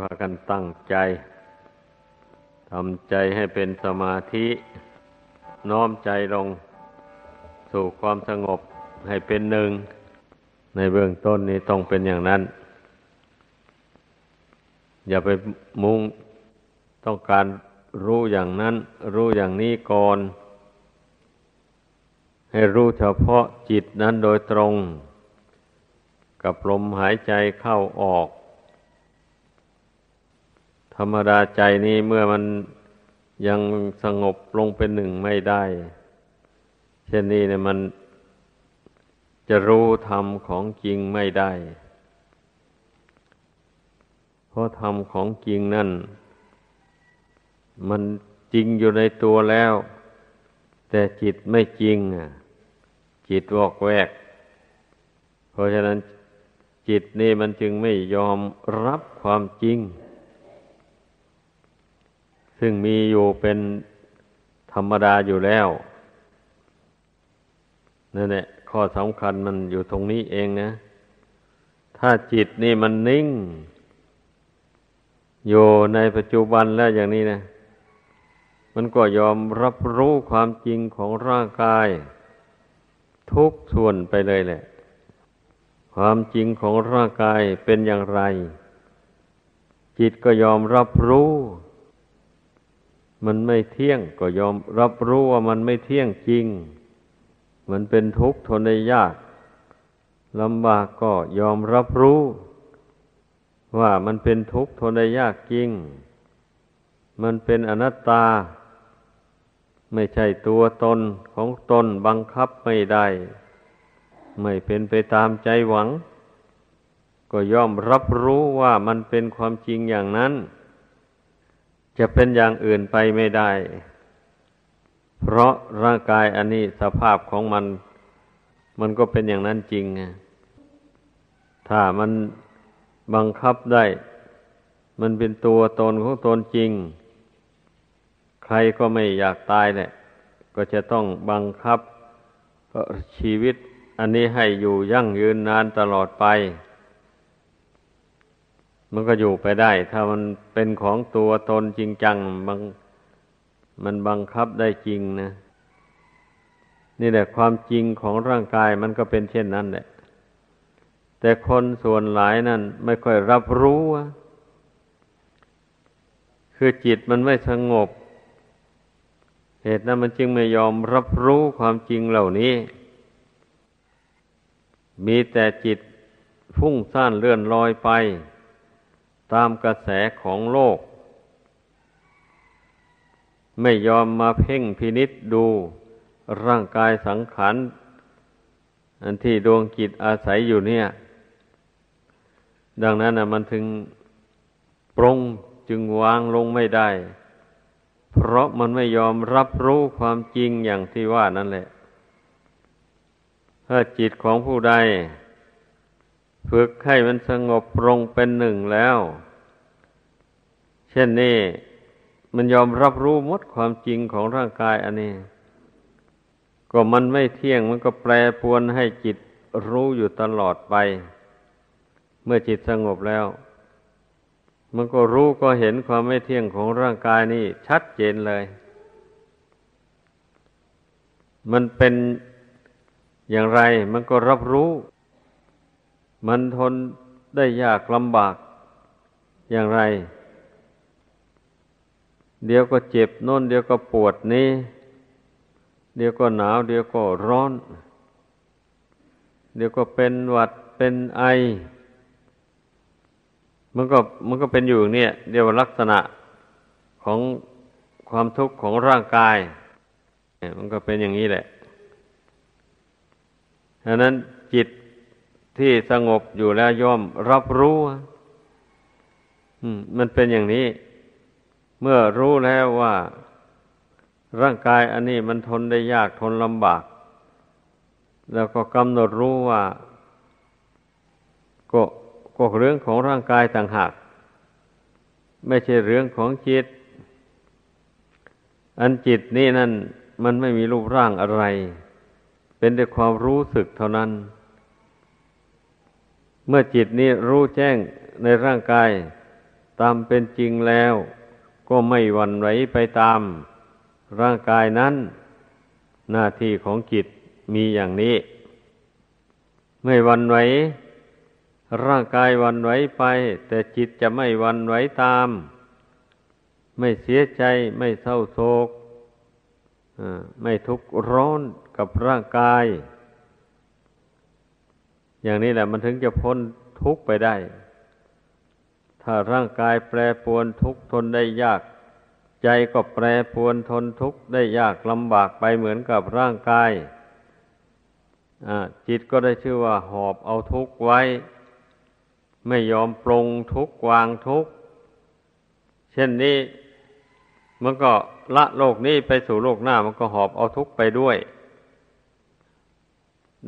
พากันตั้งใจทำใจให้เป็นสมาธิ น้อมใจลง สู่ความสงบให้เป็นหนึ่ง ในเบื้องต้นนี้ต้องเป็นอย่างนั้น อย่าไปมุ่งต้องการรู้อย่างนั้น รู้อย่างนี้ก่อน ให้รู้เฉพาะจิตนั้นโดยตรง กับลมหายใจเข้าออก ธรรมดาใจนี้เมื่อมันยังสงบลงเป็นหนึ่งไม่ได้ เช่นนี้เนี่ยมันจะรู้ธรรมของจริงไม่ได้ เพราะธรรมของจริงนั่น มันจริงอยู่ในตัวแล้ว แต่จิตไม่จริงอะ จิตวอกแวก เพราะฉะนั้นจิตนี่มันจึงไม่ยอมรับความจริง ซึ่งมีอยู่เป็นธรรมดาอยู่แล้วนั่นแหละข้อสำคัญมันอยู่ตรงนี้เองนะ ถ้าจิตนี่มันนิ่ง อยู่ในปัจจุบันแล้วอย่างนี้นะ มันก็ยอมรับรู้ความจริงของร่างกาย ทุกส่วนไปเลยแหละ ความจริงของร่างกายเป็นอย่างไร จิตก็ยอมรับรู้ มันไม่เที่ยงก็ยอมรับรู้ว่ามันไม่เที่ยงจริง มันเป็นทุกข์ทนได้ยากลำบากก็ยอมรับรู้ ว่ามันเป็นทุกข์ทนได้ยากจริง มันเป็นอนัตตา ไม่ใช่ตัวตนของตนบังคับไม่ได้ ไม่เป็นไปตามใจหวัง ก็ยอมรับรู้ว่ามันเป็นความจริงอย่างนั้น จะเป็นอย่างอื่นไปไม่ได้ เพราะร่างกายอันนี้สภาพของมัน มันก็เป็นอย่างนั้นจริง ถ้ามันบังคับได้ มันเป็นตัวตนของตนจริง ใครก็ไม่อยากตายแหละ ก็จะต้องบังคับชีวิตอันนี้ให้อยู่ยั่งยืนนานตลอดไป มันก็อยู่ไปได้ ถ้ามันเป็นของตัวตนจริงจังมันมันบังคับได้จริงนะ นี่แหละความจริงของร่างกายมันก็เป็นเช่นนั้นแหละ แต่คนส่วนหลายนั้นไม่ค่อยรับรู้คือจิตมันไม่สงบ เหตุนั้นมันจึงไม่ยอมรับรู้ความจริงเหล่านี้ มีแต่จิตฟุ้งซ่านเลื่อนลอยไป ตามกระแสของโลก ไม่ยอมมาเพ่งพินิษดูร่างกายสังขารอันที่ดวงจิตอาศัยอยู่เนี่ย ดังนั้นนะมันถึงปรงจึงวางลงไม่ได้ เพราะมันไม่ยอมรับรู้ความจริงอย่างที่ว่านั่นแหละ ถ้าจิตของผู้ใด ฝึกให้มันสงบปรงเป็นหนึ่งแล้ว เช่นนี้มันยอมรับรู้หมดความจริงของร่างกายอันนี้ ก็มันไม่เที่ยงมันก็แปรปวนให้จิตรู้อยู่ตลอดไป เมื่อจิตสงบแล้ว มันก็รู้ก็เห็นความไม่เที่ยงของร่างกายนี่ชัดเจนเลย มันเป็นอย่างไรมันก็รับรู้ มันทนได้ยากลำบากอย่างไร เดี๋ยวก็เจ็บโน่น เดี๋ยวก็ปวดนี้ เดี๋ยวก็หนาว เดี๋ยวก็ร้อน เดี๋ยวก็เป็นหวัดเป็นไอ มันก็มันก็เป็นอยู่เนี่ยเดี๋ยวลักษณะของความทุกข์ของร่างกายมันก็เป็นอย่างนี้แหละดังนั้นจิต ที่สงบอยู่แล้วย่อมรับรู้มันเป็นอย่างนี้ เมื่อรู้แล้วว่า ร่างกายอันนี้มันทนได้ยากทนลำบาก แล้วก็กำหนดรู้ว่าก็ก็เรื่องของร่างกายต่างหาก ไม่ใช่เรื่องของจิต อันจิตนี่นั่นมันไม่มีรูปร่างอะไร เป็นแต่ความรู้สึกเท่านั้น เมื่อจิตนี้รู้แจ้งในร่างกาย ตามเป็นจริงแล้ว ก็ไม่หวั่นไหวไปตามร่างกายนั้น หน้าที่ของจิตมีอย่างนี้ ไม่หวั่นไหวร่างกายหวั่นไหวไป แต่จิตจะไม่หวั่นไหวตาม ไม่เสียใจไม่เศร้าโศกไม่ทุกข์ร้อนกับร่างกาย อย่างนี้แหละมันถึงจะพ้นทุกข์ไปได้ ถ้าร่างกายแปรปวนทุกข์ทนได้ยาก ใจก็แปรปวนทนทุกข์ได้ยากลำบากไปเหมือนกับร่างกายจิตก็ได้ชื่อว่าหอบเอาทุกข์ไว้ ไม่ยอมปรงทุกข์วางทุกข์เช่นนี้มันก็ละโลกนี้ไปสู่โลกหน้ามันก็หอบเอาทุกข์ไปด้วย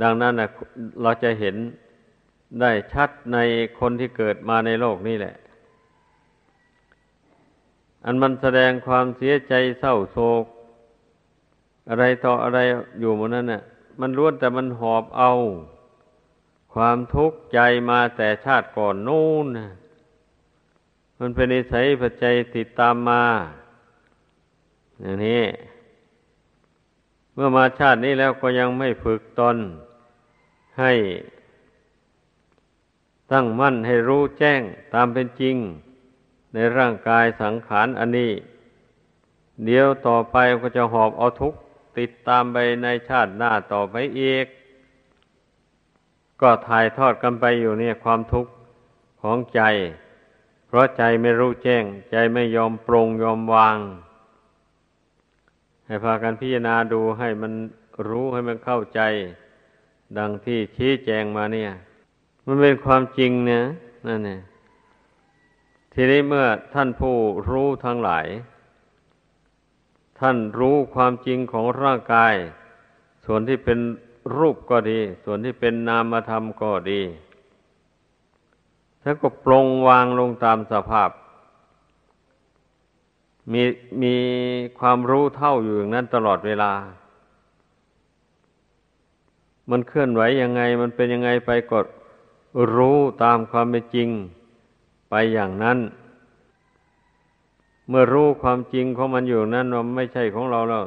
ดังนั้นนะเราจะเห็นได้ชัดในคนที่เกิดมาในโลกนี้แหละ อันมันแสดงความเสียใจเศร้าโศก อะไรต่ออะไรอยู่มันนั้นน่ะ มันล้วนแต่มันหอบเอา ความทุกข์ใจมาแต่ชาติก่อนนู่นมันเป็นนิสัยปัจจัยติดตามมา อย่างนี้ เมื่อมาชาตินี้แล้วก็ยังไม่ฝึกตน ให้ตั้งมั่นให้รู้แจ้งตามเป็นจริง ในร่างกายสังขารอันนี้ เดี๋ยวต่อไปก็จะหอบเอาทุกข์ติดตามไปในชาติหน้าต่อไปอีก ก็ถ่ายทอดกันไปอยู่เนี่ยความทุกข์ของใจ เพราะใจไม่รู้แจ้ง ใจไม่ยอมปรงยอมวาง ให้พากันพิจารณาดูให้มันรู้ให้มันเข้าใจ ดังที่ชี้แจงมาเนี่ย มันเป็นความจริงเนี่ยนั่นเองทีนี้เมื่อท่านผู้รู้ทั้งหลาย ท่านรู้ความจริงของร่างกาย ส่วนที่เป็นรูปก็ดี ส่วนที่เป็นนามธรรมก็ดีท่านก็ปรงวางลงตามสภาพ มีมีความรู้เท่าอยู่อย่างนั้นตลอดเวลา มันเคลื่อนไหวยังไง มันเป็นยังไงไปกดรู้ตามความเป็นจริงไปอย่างนั้น เมื่อรู้ความจริงของมันอยู่นั้นว่าไม่ใช่ของเราแล้ว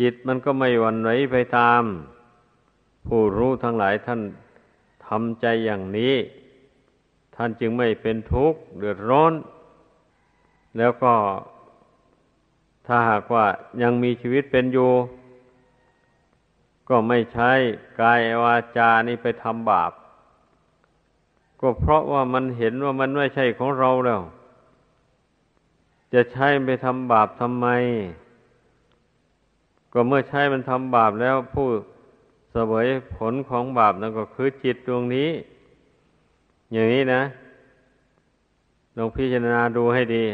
จิตมันก็ไม่หวั่นไหวไปตาม ผู้รู้ทั้งหลายท่านทำใจอย่างนี้ ท่านจึงไม่เป็นทุกข์เดือดร้อน แล้วก็ถ้าหากว่ายังมีชีวิตเป็นอยู่ ก็ไม่ใช้กายวาจานี้ไปทำบาป ก็เพราะว่ามันเห็นว่ามันไม่ใช่ของเราแล้ว จะใช้ไปทำบาปทำไม ก็เมื่อใช้มันทำบาปแล้วผู้เสวยผลของบาปนั่นก็คือจิตดวงนี้ อย่างนี้นะลองพิจารณาดูให้ดี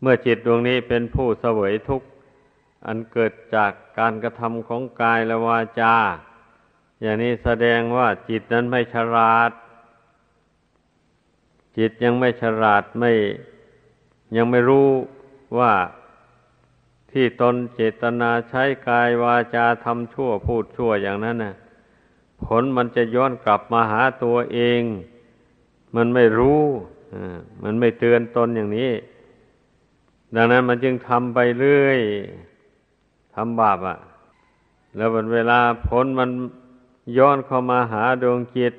เมื่อจิตดวงนี้เป็นผู้เสวยทุกข์ อันเกิดจากการกระทำของกายและวาจา อย่างนี้แสดงว่าจิตนั้นไม่ฉลาด จิตยังไม่ฉลาดไม่ยังไม่รู้ว่าที่ตนเจตนาใช้กายวาจาทำชั่วพูดชั่วอย่างนั้นนะผลมันจะย้อนกลับมาหาตัวเอง มันไม่รู้มันไม่เตือนตนอย่างนี้ ดังนั้นมันจึงทำไปเรื่อยำบาปอะ่ะ แล้วเวลาผลมันย้อนเข้ามาหาดวงจิต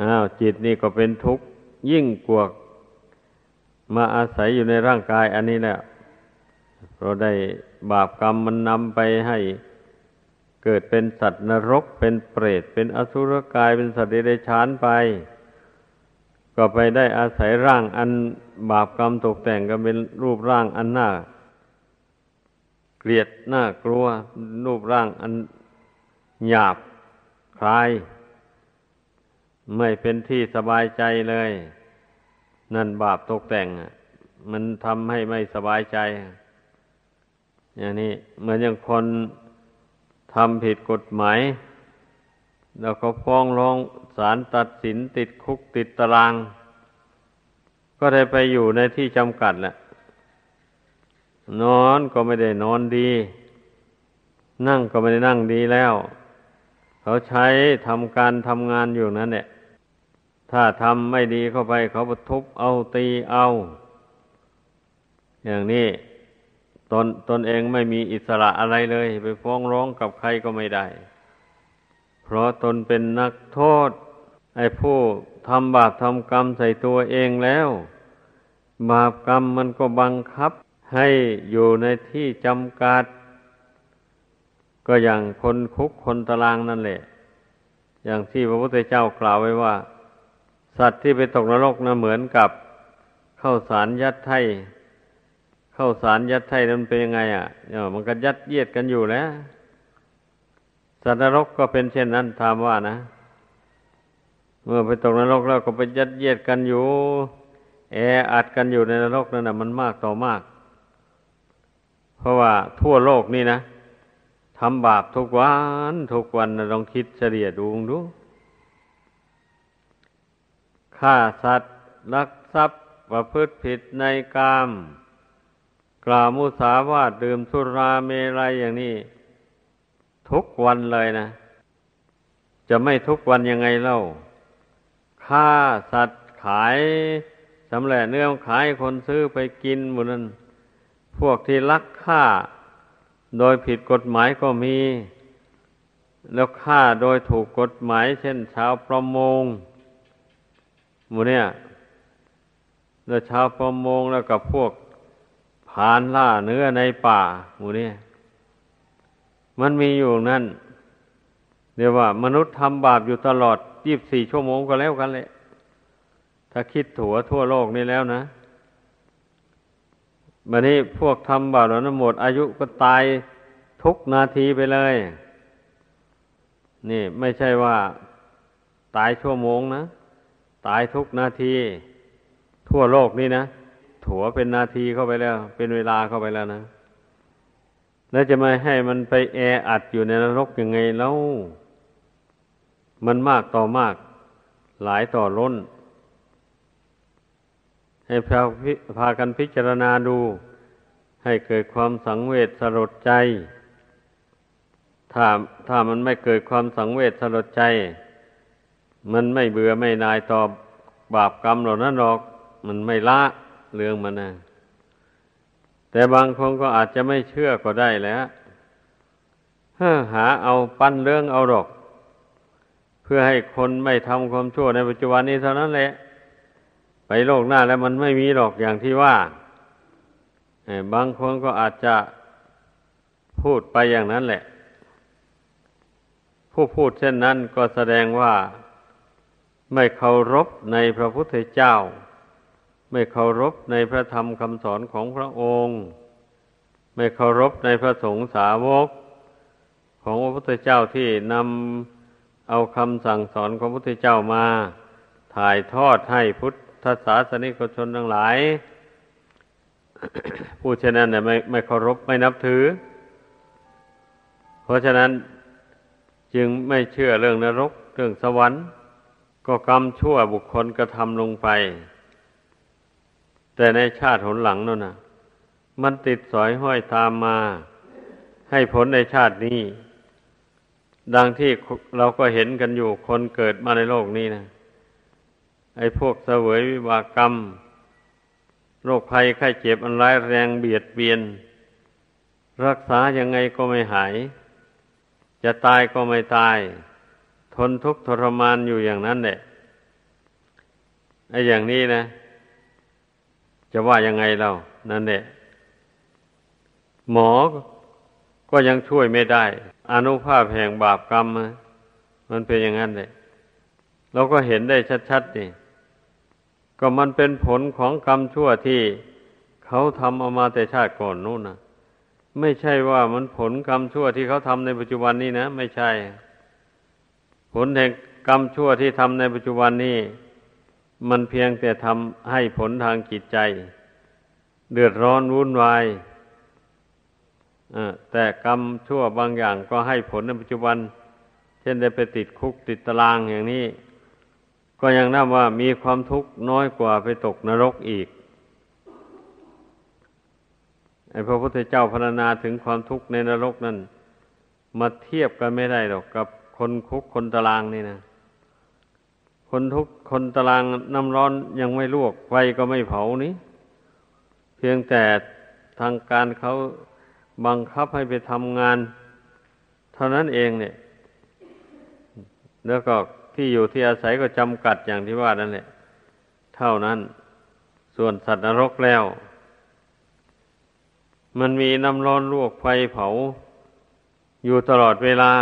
อ้าวจิตนี่ก็เป็นทุกข์ยิ่งกว่ามาอาศัยอยู่ในร่างกายอันนี้แหละเราได้บาปกรรมมันนำไปให้เกิดเป็นสัตว์นรก เป็นเปรต เป็นอสุรกาย เป็นสัตว์เดรัจฉานไป ก็ไปได้อาศัยร่างอันบาปกรรมตกแต่งก็เป็นรูปร่างอันหน่า เกลียดน่ากลัวรูปร่างอันหยาบคลาย ไม่เป็นที่สบายใจเลย นั่นบาปตกแต่ง มันทำให้ไม่สบายใจ อย่างนี้เหมือนอย่างคนทำผิดกฎหมาย แล้วก็ฟ้องร้องศาลตัดสินติดคุกติดตาราง ก็ได้ไปอยู่ในที่จำกัดแหละ นอนก็ไม่ได้นอนดี นั่งก็ไม่ได้นั่งดีแล้ว เขาใช้ทำการทำงานอยู่นั่นแหละถ้าทำไม่ดีเข้าไป เขาทุบเอาตีเอา อย่างนี้ตนตนเองไม่มีอิสระอะไรเลย ไปฟ้องร้องกับใครก็ไม่ได้ เพราะตนเป็นนักโทษ ไอ้ผู้ทำบาปทำกรรมใส่ตัวเองแล้ว บาปกรรมมันก็บังคับ ให้อยู่ในที่จำกัด ก็อย่างคนคุกคนตารางนั่นแหละ อย่างที่พระพุทธเจ้ากล่าวไว้ว่า สัตว์ที่ไปตกนรกนะเหมือนกับเข้าสารยัดไทเข้าสารยัดไทยมันเป็นยังไงอะเนี่ยมันก็ยัดเยียดกันอยู่แล้วสัตว์นรกก็เป็นเช่นนั้นถามว่านะ เมื่อไปตกนรกแล้วก็ไปยัดเยียดกันอยู่ แออัดกันอยู่ในนรกนั่นนะมันมากต่อมาก เพราะว่าทั่วโลกนี่นะทำบาปทุกวันทุกวันนะลองคิดเฉลี่ยดูดูฆ่าสัตว์ลักทรัพย์ประพฤติผิดในกาม กล่าวมุสาวาทดื่มสุราเมรัยอย่างนี้ ทุกวันเลยนะ จะไม่ทุกวันยังไงเล่าฆ่าสัตว์ขายสำเร็จเนื้อขายคนซื้อไปกินหมดนั้น พวกที่ลักฆ่า โดยผิดกฎหมายก็มี แล้วฆ่าโดยถูกกฎหมาย เช่นชาวประมงหมูเนี่ยแล้วชาวประมงแล้วกับพวกผานล่าเนื้อในป่าหมูเนี่ยมันมีอยู่นั่นเรียกว่ามนุษย์ทำบาปอยู่ตลอดยี่บสี่ชั่วโมงก็แล้วกันเลยถ้าคิดถัวทั่วโลกนี้แล้วนะ บันนี้พวกทำบาปแล้วนะหมดอายุก็ตายทุกนาทีไปเลย นี่ไม่ใช่ว่าตายชั่วโมงนะ ตายทุกนาที ทั่วโลกนี่นะถัวเป็นนาทีเข้าไปแล้ว เป็นเวลาเข้าไปแล้วนะ แล้วจะมาให้มันไปแออัดอยู่ในนรกยังไงแล้ว มันมากต่อมาก หลายต่อล้น ให้พาพากันพิจารณาดู ให้เกิดความสังเวชสลดใจ ถ้าถ้ามันไม่เกิดความสังเวชสลดใจ มันไม่เบื่อไม่นายต่อบาปกรรมเหล่านั้นหรอก มันไม่ละเรื่องมันนะแต่บางคนก็อาจจะไม่เชื่อก็ได้แล้วหาเอาปั้นเรื่องเอาหรอก เพื่อให้คนไม่ทำความชั่วในปัจจุบันนี้เท่านั้นแหละ ไปโลกหน้าแล้วมันไม่มีหรอกอย่างที่ว่าบางคนก็อาจจะพูดไปอย่างนั้นแหละ ผู้พูดเช่นนั้นก็แสดงว่าไม่เคารพในพระพุทธเจ้า ไม่เคารพในพระธรรมคำสอนของพระองค์ ไม่เคารพในพระสงฆ์สาวก ของพระพุทธเจ้าที่นำเอาคำสั่งสอนของพระพุทธเจ้ามา ถ่ายทอดให้พุทธ ศาสนิกชนทั้งหลาย ผู้เช่นนั้นเนี่ยไม่ไม่เคารพไม่นับถือ เพราะฉะนั้นจึงไม่เชื่อเรื่องนรก เรื่องสวรรค์ ก็กรรมชั่วบุคคลกระทำลงไป แต่ในชาติหนหลังนั่นนะมันติดสอยห้อยตามมา ให้ผลในชาตินี้ ดังที่เราก็เห็นกันอยู่คนเกิดมาในโลกนี้นะ ไอ้พวกเสวยวิบากกรรม โรคภัยไข้เจ็บอันร้ายแรงเบียดเบียน รักษายังไงก็ไม่หาย จะตายก็ไม่ตาย ทนทุกข์ทรมานอยู่อย่างนั้นแหละไอ้อย่างนี้นะ จะว่ายังไงเรานั่นแหละหมอก็ยังช่วยไม่ได้อนุภาพแห่งบาปกรรม มันเป็นอย่างนั้นเลยเราก็เห็นได้ชัดๆนี่ ก็มันเป็นผลของกรรมชั่วที่เขาทำเอามาแต่ชาติก่อนนู่นนะไม่ใช่ว่ามันผลกรรมชั่วที่เขาทำในปัจจุบันนี้นะ ไม่ใช่ ผลแห่งกรรมชั่วที่ทำในปัจจุบันนี้ มันเพียงแต่ทำให้ผลทางจิตใจ เดือดร้อนวุ่นวายแต่กรรมชั่วบางอย่างก็ให้ผลในปัจจุบัน เช่นได้ไปติดคุกติดตารางอย่างนี้ ก็ยังนับว่ามีความทุกข์น้อยกว่าไปตกนรกอีกไอ้พระพุทธเจ้าพรรณนาถึงความทุกข์ในนรกนั้นมาเทียบกันไม่ได้หรอกกับคนคุกคนตารางนี่นะคนทุกคนตารางน้ำร้อนยังไม่ลวกไฟก็ไม่เผานี้ เพียงแต่ทางการเขาบังคับให้ไปทำงาน เท่านั้นเองเนี่ย แล้วก็ ที่อยู่ที่อาศัยก็จำกัดอย่างที่ว่านั่นแหละ เท่านั้น ส่วนสัตว์นรกแล้ว มันมีน้ำร้อนลวกไฟเผา อยู่ตลอดเวลา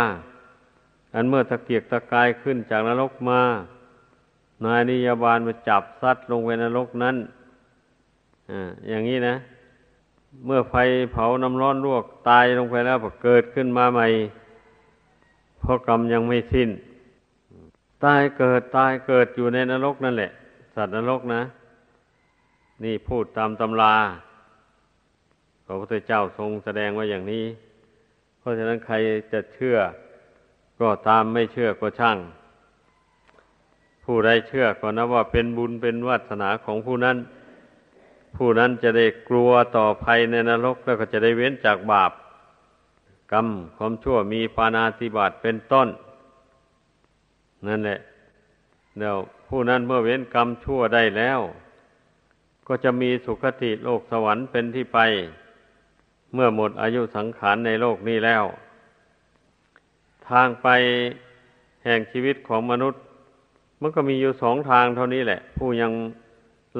อันเมื่อตะเกียกตะกายขึ้นจากนรกมา นายนิยาบาลมาจับซัดลงไปนรกนั้นออย่างนี้นะ เมื่อไฟเผาน้ำร้อนลวกตายลงไปแล้วพอเกิดขึ้นมาใหม่เพราะกรรมยังไม่สิ้น ตายเกิดตายเกิดอยู่ในนรกนั่นแหละ สัตว์นรกนะ นี่พูดตามตำราพระพุทธเจ้าทรงแสดงไว้อย่างนี้ เพราะฉะนั้นใครจะเชื่อ ก็ตามไม่เชื่อก็ช่าง ผู้ใดเชื่อก็นับว่าเป็นบุญเป็นวาสนาของผู้นั้น ผู้นั้นจะได้กลัวต่อภัยในนรกแล้วก็จะได้เว้นจากบาป กรรมความชั่วมีปานาติบาตเป็นต้น นั่นแหละเดี๋ยวผู้นั้นเมื่อเว้นกรรมชั่วได้แล้ว ก็จะมีสุคติโลกสวรรค์เป็นที่ไป เมื่อหมดอายุสังขารในโลกนี้แล้ว ทางไปแห่งชีวิตของมนุษย์ มันก็มีอยู่สองทางเท่านี้แหละ ผู้ยัง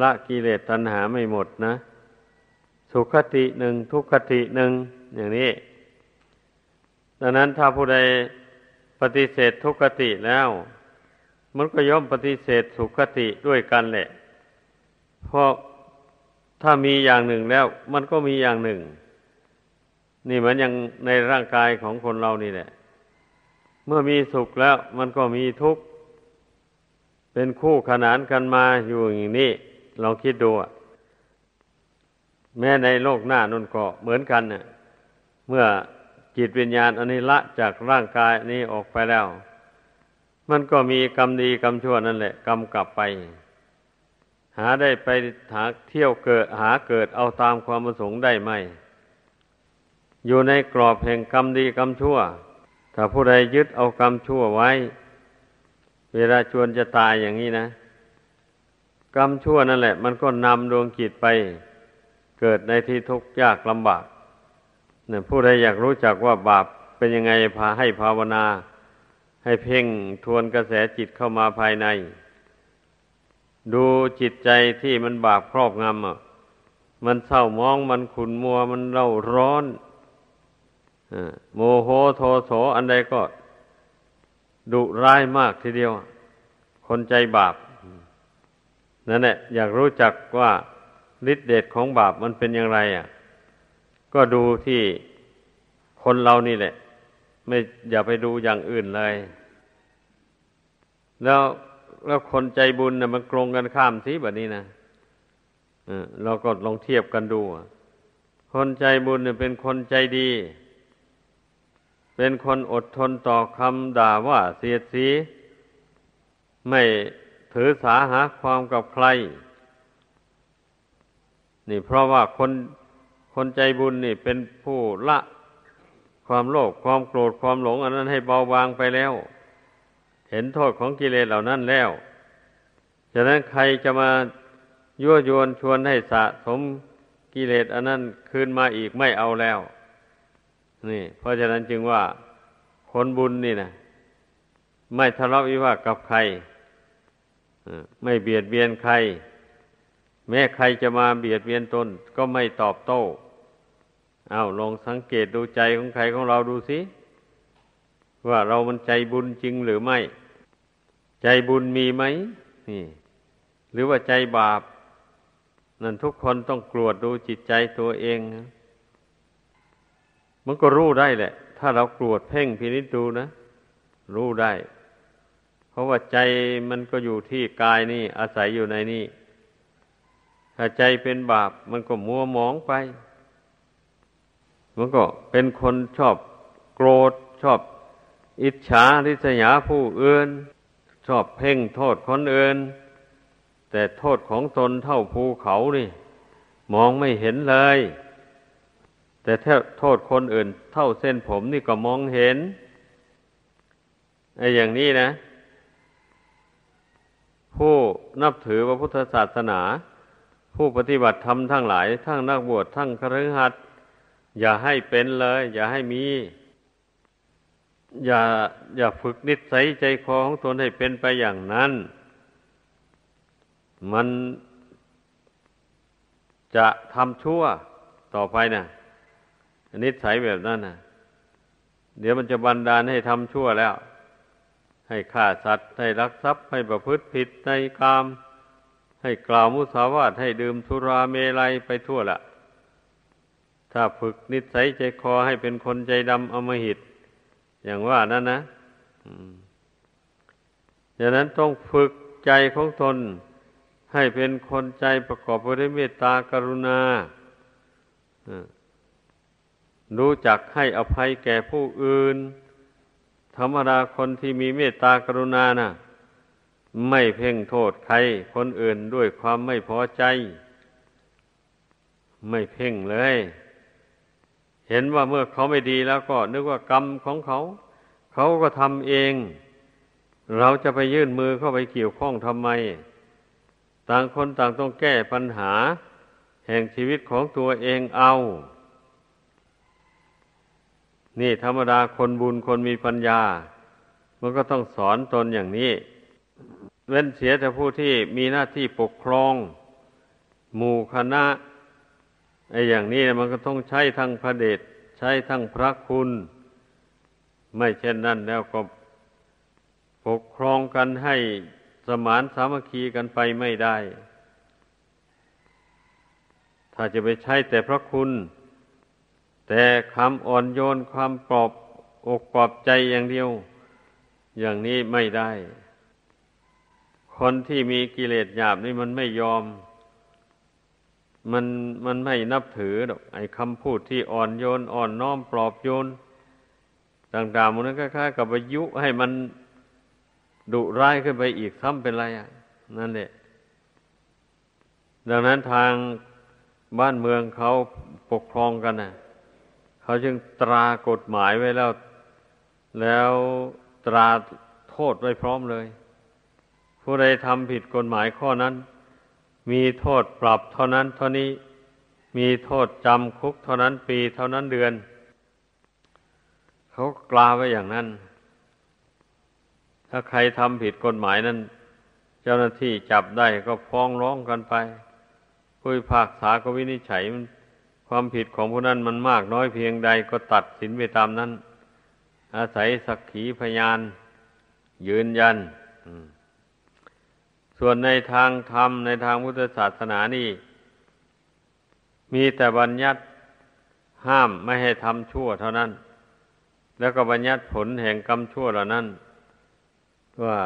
ละกิเลสตัณหาไม่หมดนะ สุขติหนึ่งทุกขติหนึ่งอย่างนี้ ดังนั้นถ้าผู้ใด ปฏิเสธทุกขติแล้ว มันก็ย่อมปฏิเสธสุขติด้วยกันแหละ เพราะถ้ามีอย่างหนึ่งแล้ว มันก็มีอย่างหนึ่ง นี่เหมือนอย่างในร่างกายของคนเรานี่แหละ เมื่อมีสุขแล้ว มันก็มีทุกข์ เป็นคู่ขนานกันมาอยู่อย่างนี้ลองคิดดูแม้ในโลกหน้านั่นก็เหมือนกันเน่ะเมื่อ จิตวิญญาณอันนี้ละจากร่างกายนี้ออกไปแล้ว มันก็มีกรรมดีกรรมชั่วนั่นแหละกรรมกลับไป หาได้ไปหาเที่ยวเกิดหาเกิดเอาตามความประสงค์ได้ไหม อยู่ในกรอบแห่งกรรมดีกรรมชั่ว ถ้าผู้ใดยึดเอากรรมชั่วไว้ เวลาชวนจะตายอย่างนี้นะ กรรมชั่วนั่นแหละ มันก็นำดวงจิตไป เกิดในที่ทุกข์ยากลำบาก เนี่ยผู้ใดอยากรู้จักว่าบาปเป็นยังไงพาให้ภาวนา ให้เพ่งทวนกระแสจิตเข้ามาภายใน ดูจิตใจที่มันบาปครอบงำอะมันเศร้ามองมันขุนมัวมันเร่าร้อนโมโหโทโสอันใดก็ ดุร้ายมากทีเดียว คนใจบาปนั่นแหละอยากรู้จักว่าฤทธิเดชของบาปมันเป็นอย่างไรอะ ก็ดูที่คนเรานี่แหละ ไม่อย่าไปดูอย่างอื่นเลย แล้วแล้วคนใจบุญนะ่ะมันกลงกันข้ามสิแบบนี้นะเราก็ลองเทียบกันดู คนใจบุญเนี่ยเป็นคนใจดี เป็นคนอดทนต่อคำด่าว่าเสียดสี ไม่ถือสาหาความกับใคร นี่เพราะว่าคน คนใจบุญนี่เป็นผู้ละ ความโลภความโกรธความหลง อันนั้นให้เบาบางไปแล้ว เห็นโทษของกิเลสเหล่านั้นแล้วฉะนั้นใครจะมายั่วยวนชวนให้สะสมกิเลสอันนั้นคืนมาอีกไม่เอาแล้ว นี่ เพราะฉะนั้นจึงว่าคนบุญนี่นะไม่ทะเลาะวิวาทกับใครไม่เบียดเบียนใคร แม้ใครจะมาเบียดเบียนตนก็ไม่ตอบโต้เอาลองสังเกตดูใจของใครของเราดูสิว่าเรามันใจบุญจริงหรือไม่ ใจบุญมีไหมนี่ หรือว่าใจบาป นั่นทุกคนต้องกรวดดูจิตใจตัวเองมันก็รู้ได้แหละ ถ้าเรากรวดเพ่งพินิจดูนะ รู้ได้ เพราะว่าใจมันก็อยู่ที่กายนี่อาศัยอยู่ในนี่ ถ้าใจเป็นบาป มันก็มัวมองไป มันก็เป็นคนชอบโกรธชอบอิจฉาริษยาผู้อื่น ชอบเพ่งโทษคนอื่น แต่โทษของตนเท่าภูเขานี่ มองไม่เห็นเลย แต่ถ้าโทษคนอื่น เท่าเส้นผมนี่ก็มองเห็นไอ้อย่างนี้นะ ผู้นับถือพระพุทธศาสนา ผู้ปฏิบัติธรรมทั้งหลาย ทั้งนักบวชทั้งคฤหัสถ์อย่าให้เป็นเลย อย่าให้มี อย่าอย่าฝึกนิสัยใจคอของตนให้เป็นไปอย่างนั้น มันจะทำชั่วต่อไปนะนิสัยแบบนั้นนะเดี๋ยวมันจะบันดาลให้ทำชั่วแล้ว ให้ฆ่าสัตว์ให้รักทรัพย์ให้ประพฤติผิดในกาม ให้กล่าวมุสาวาทให้ดื่มสุราเมลัยไปทั่วละถ้าฝึกนิสัยใจคอให้เป็นคนใจดำอมหิต อย่างว่านั่นนะดังนั้นต้องฝึกใจของตนให้เป็นคนใจประกอบไปด้วยเมตตากรุณารู้จักให้อภัยแก่ผู้อื่น ธรรมดาคนที่มีเมตตากรุณานะ่ะ ไม่เพ่งโทษใครคนอื่นด้วยความไม่พอใจ ไม่เพ่งเลย เห็นว่าเมื่อเขาไม่ดีแล้วก็นึกว่ากรรมของเขา เขาก็ทำเอง เราจะไปยื่นมือเข้าไปเกี่ยวข้องทำไม ต่างคนต่างต้องแก้ปัญหา แห่งชีวิตของตัวเองเอา นี่ธรรมดาคนบุญคนมีปัญญา มันก็ต้องสอนตนอย่างนี้ เว้นเสียแต่ผู้ที่มีหน้าที่ปกครองหมู่คณะไอ้อย่างนี้มันก็ต้องใช้ทั้งพระเดชใช้ทั้งพระคุณ ไม่เช่นนั้นแล้วก็ปกครองกันให้สมานสามัคคีกันไปไม่ได้ ถ้าจะไปใช้แต่พระคุณ แต่คำอ่อนโยนความปลอบอกปลอบใจอย่างเดียว อย่างนี้ไม่ได้ คนที่มีกิเลสหยาบนี่มันไม่ยอม มันมันไม่นับถือดอกไอ้คำพูดที่อ่อนโยน อ่อนน้อมปลอบโยน ต่างๆมันนั้นคล้ายกับวายุให้มันดุร้ายขึ้นไปอีกซ้ำเป็นไรอะ นั่นแหละ ดังนั้นทางบ้านเมืองเขาปกครองกันน่ะ เขาจึงตรากฎหมายไว้แล้ว แล้วตราโทษไว้พร้อมเลย ผู้ใดทำผิดกฎหมายข้อนั้น มีโทษปรับเท่านั้นเท่านี้ มีโทษจำคุกเท่านั้นปีเท่านั้นเดือน เขากลาไว้อย่างนั้น ถ้าใครทำผิดกฎหมายนั้น เจ้าหน้าที่จับได้ก็ฟ้องร้องกันไปผู้พิพากษาก็วินิจฉัยความผิดของผู้นั้นมันมากน้อยเพียงใดก็ตัดสินไปตามนั้น อาศัยสักขีพยาน ยืนยัน ส่วนในทางธรรมในทางพุทธศาสนานี่ มีแต่บัญญัติห้ามไม่ให้ทำชั่วเท่านั้น แล้วก็บัญญัติผลแห่งกรรมชั่วเหล่านั้น ว่า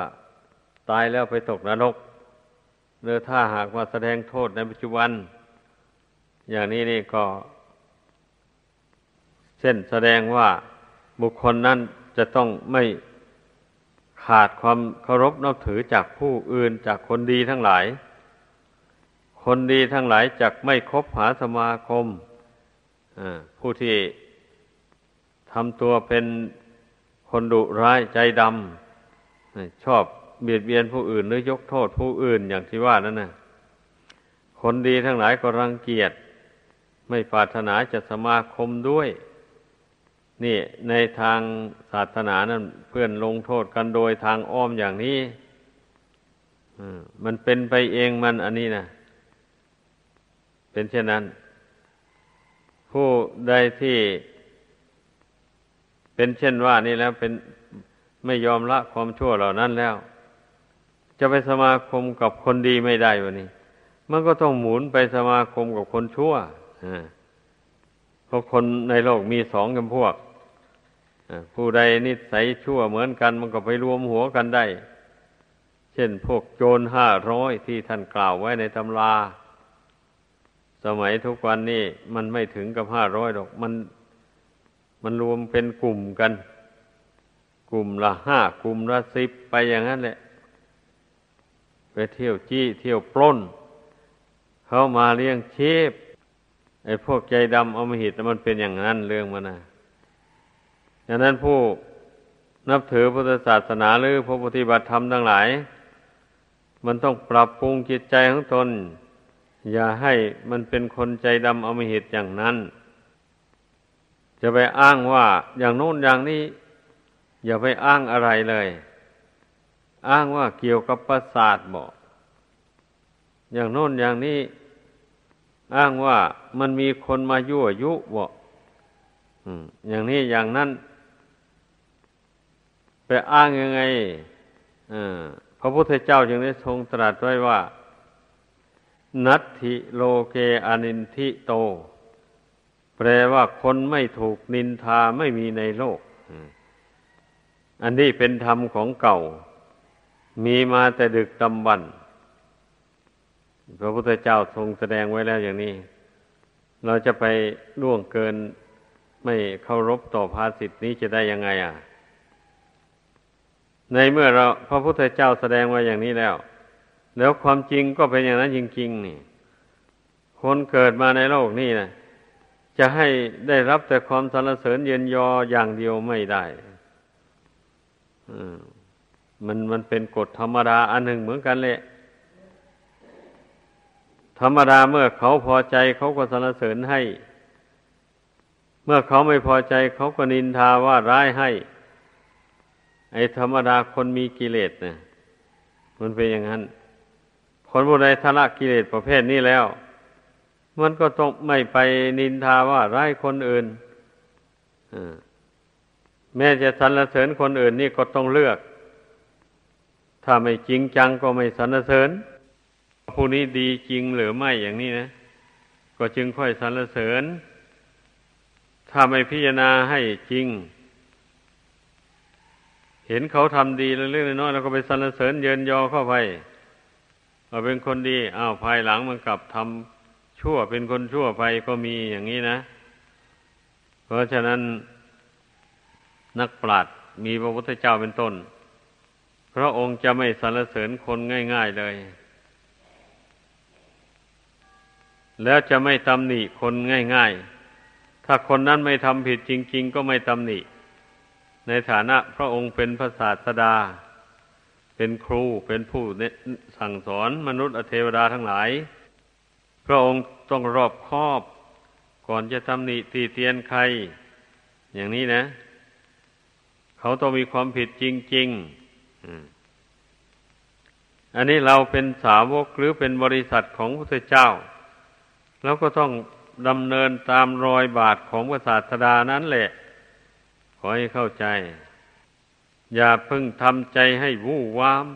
ตายแล้วไปตกนรกเนือถ้าหากว่าแสดงโทษในปัจจุบัน อย่างนี้นี่ก็ เช่นแสดงว่าบุคคลนั้นจะต้องไม่ ขาดความเคารพนับถือจากผู้อื่นจากคนดีทั้งหลาย คนดีทั้งหลายจักไม่คบหาสมาคมผู้ที่ทำตัวเป็นคนดุร้ายใจดำชอบเบียดเบียนผู้อื่นหรือยกโทษผู้อื่นอย่างที่ว่านั่นนะคนดีทั้งหลายก็รังเกียจไม่ปรารถนาจะสมาคมด้วย นี่ในทางศาสนานั้นเพื่อนลงโทษกันโดยทางอ้อมอย่างนี้มันเป็นไปเองมันอันนี้นะเป็นเช่นนั้น ผู้ใดที่ เป็นเช่นว่านี่แล้วเป็นไม่ยอมละความชั่วเหล่านั้นแล้ว จะไปสมาคมกับคนดีไม่ได้วันนี้ มันก็ต้องหมุนไปสมาคมกับคนชั่วเพ ราะคนในโลกมีสองจำพวกผู้ใดนิสัยชั่วเหมือนกันมันก็ไปรวมหัวกันได้ เช่นพวกโจรห้าร้อยที่ท่านกล่าวไว้ในตำรา สมัยทุกวันนี้มันไม่ถึงกับห้าร้อยดอกมันมันรวมเป็นกลุ่มกัน กลุ่มละห้ากลุ่มละสิบไปอย่างนั้นแหละไปเที่ยวจี้เที่ยวปล้น เข้ามาเลี้ยงชีพ ไอ้พวกใจดำอมหิตมันเป็นอย่างนั้นเรื่องมันนะดังนั้นผู้นับถือพุทธศาสนาหรือผู้ปฏิบัติธรรมทั้งหลาย มันต้องปรับปรุงจิตใจของตน อย่าให้มันเป็นคนใจดำอมหิตอย่างนั้น จะไปอ้างว่าอย่างโน้นอย่างนี้ อย่าไปอ้างอะไรเลย อ้างว่าเกี่ยวกับประสาทบอกอย่างโน้นอย่างนี้ อ้างว่ามันมีคนมายั่วยุบออย่างนี้อย่างนั้น ไปอ้างยังไงพระพุทธเจ้าจึงได้ทรงตรัสไว้ว่า นัตถิโลเกอนินทิโต แปลว่าคนไม่ถูกนินทาไม่มีในโลก อันนี้เป็นธรรมของเก่า มีมาแต่ดึกดำบรร พระพุทธเจ้าทรงแสดงไว้แล้วอย่างนี้ เราจะไปล่วงเกินไม่เคารพต่อภาสิทธินี้จะได้ยังไงอะ ในเมื่อเราพระพุทธเจ้าแสดงไว้อย่างนี้แล้ว แล้วความจริงก็เป็นอย่างนั้นจริงๆนี่ คนเกิดมาในโลกนี้นะจะให้ได้รับแต่ความสรรเสริญเยินยออย่างเดียวไม่ได้มันมันเป็นกฎธรรมดาอันหนึ่งเหมือนกันแหละ ธรรมดาเมื่อเขาพอใจเขาก็สรรเสริญให้ เมื่อเขาไม่พอใจเขาก็นินทาว่าร้ายให้ ไอ้ธรรมดาคนมีกิเลสเนี่ยมันเป็นอย่างนั้น คนบุใดทละกิเลสประเภทนี้แล้ว มันก็ต้องไม่ไปนินทาว่าร้ายคนอื่นแม้จะสรรเสริญคนอื่นนี่ก็ต้องเลือก ถ้าไม่จริงจังก็ไม่สรรเสริญ ผู้นี้ดีจริงหรือไม่อย่างนี้นะ ก็จึงค่อยสรรเสริญ ถ้าไม่พิจารณาให้จริง เห็นเขาทำดีเรื่องน้อยแล้วก็ไปสรรเสริญเยินยอเข้าไปว่าเป็นคนดีอ้าวภายหลังมันกลับทำชั่วเป็นคนชั่วไปก็มีอย่างนี้นะ เพราะฉะนั้นนักปราชญ์มีพระพุทธเจ้าเป็นต้น พระองค์จะไม่สรรเสริญคนง่าย ๆเลย แล้วจะไม่ตำหนิคนง่าย ๆ ถ้าคนนั้นไม่ทำผิดจริง ๆ ก็ไม่ตำหนิ ในฐานะพระองค์เป็นพระศาสดา เป็นครูเป็นผู้สั่งสอนมนุษย์อเทวดาทั้งหลาย พระองค์ต้องรอบคอบ ก่อนจะตำหนิตีเตียนใคร อย่างนี้นะ เขาต้องมีความผิดจริง ๆอันนี้เราเป็นสาวกหรือเป็นบริษัทของพระเจ้า แล้วก็ต้องดำเนินตามรอยบาทของพระศาสดานั้นแหละ ขอให้เข้าใจ อย่าพึ่งทำใจให้วู่วาม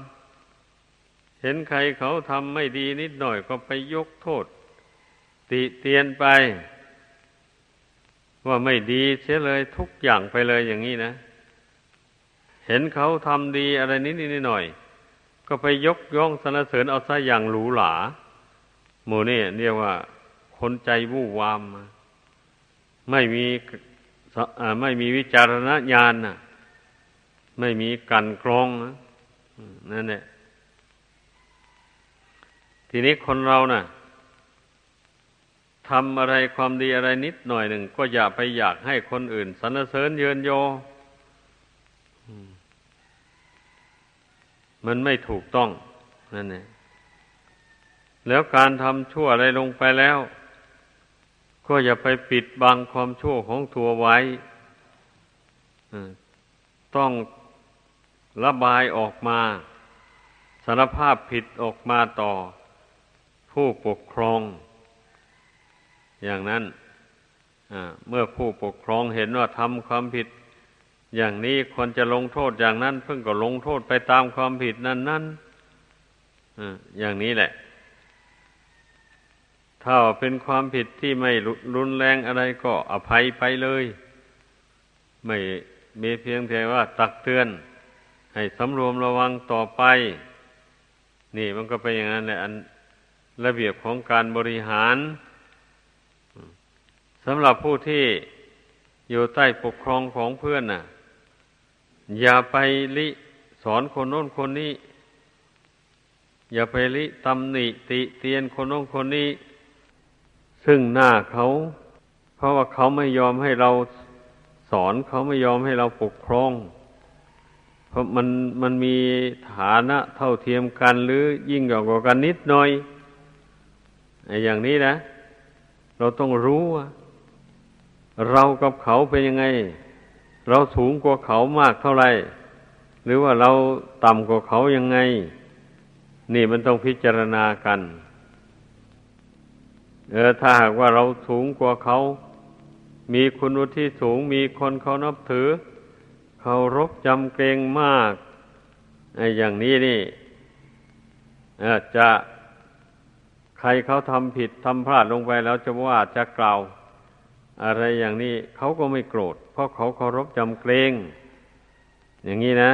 เห็นใครเขาทำไม่ดีนิดหน่อยก็ไปยกโทษ ติเตียนไป ว่าไม่ดีเสียเลยทุกอย่างไปเลยอย่างนี้นะ เห็นเขาทำดีอะไรนิดนิดหน่อย ก็ไปยกย่องสรรเสริญเอาซะอย่างหรูหราหมูนี่เรียกว่า คนใจวู่วามไม่มีไม่มีวิจารณญาณนะไม่มีกันกรองนะนั่นแหละทีนี้คนเรานะ่ะทำอะไรความดีอะไรนิดหน่อยหนึ่ง ก็อย่าไปอยากให้คนอื่นสรรเสริญเยินโย มันไม่ถูกต้องนั่นเองแล้วการทำชั่วอะไรลงไปแล้ว ก็อย่าไปปิดบังความชั่วของตัวไว้ต้องระบายออกมาสารภาพผิดออกมาต่อ ผู้ปกครอง อย่างนั้นเมื่อผู้ปกครองเห็นว่าทำความผิด อย่างนี้ควรจะลงโทษอย่างนั้น เพิ่งก็ลงโทษไปตามความผิดนั้นนั้นอย่างนี้แหละ ถ้าเป็นความผิดที่ไม่รุนแรงอะไรก็อภัยไปเลย ไม่มีเพียงแต่ว่าตักเตือน ให้สำรวมระวังต่อไป นี่มันก็เป็นอย่างนั้นแหละอันระเบียบของการบริหารสำหรับผู้ที่อยู่ใต้ปกครองของเพื่อนน่ะ อย่าไปลิสอนคนโน้นคนนี้ อย่าไปลิตำหนิติเตียนคนโน้นคนนี้ ซึ่งหน้าเขา เพราะว่าเขาไม่ยอมให้เราสอนเขาไม่ยอมให้เราปกครอง เพราะมันมันมีฐานะเท่าเทียมกันหรือยิ่งกว่ากันนิดหน่อยไอ้อย่างนี้นะ เราต้องรู้ว่าเรากับเขาเป็นยังไง เราสูงกว่าเขามากเท่าไหร่หรือว่าเราต่ำกว่าเขายังไง นี่มันต้องพิจารณากัน เออถ้าหากว่าเราสูงกว่าเขา มีคุณวุฒิสูง มีคนเขานับถือเคารพจำเกรงมากไอ้อย่างนี้นี่จะใครเขาทำผิดทำพลาดลงไปแล้วจะว่าจะกล่าว อะไรอย่างนี้เขาก็ไม่โกรธ เพราะเขาเคารพจำเกรง อย่างนี้นะ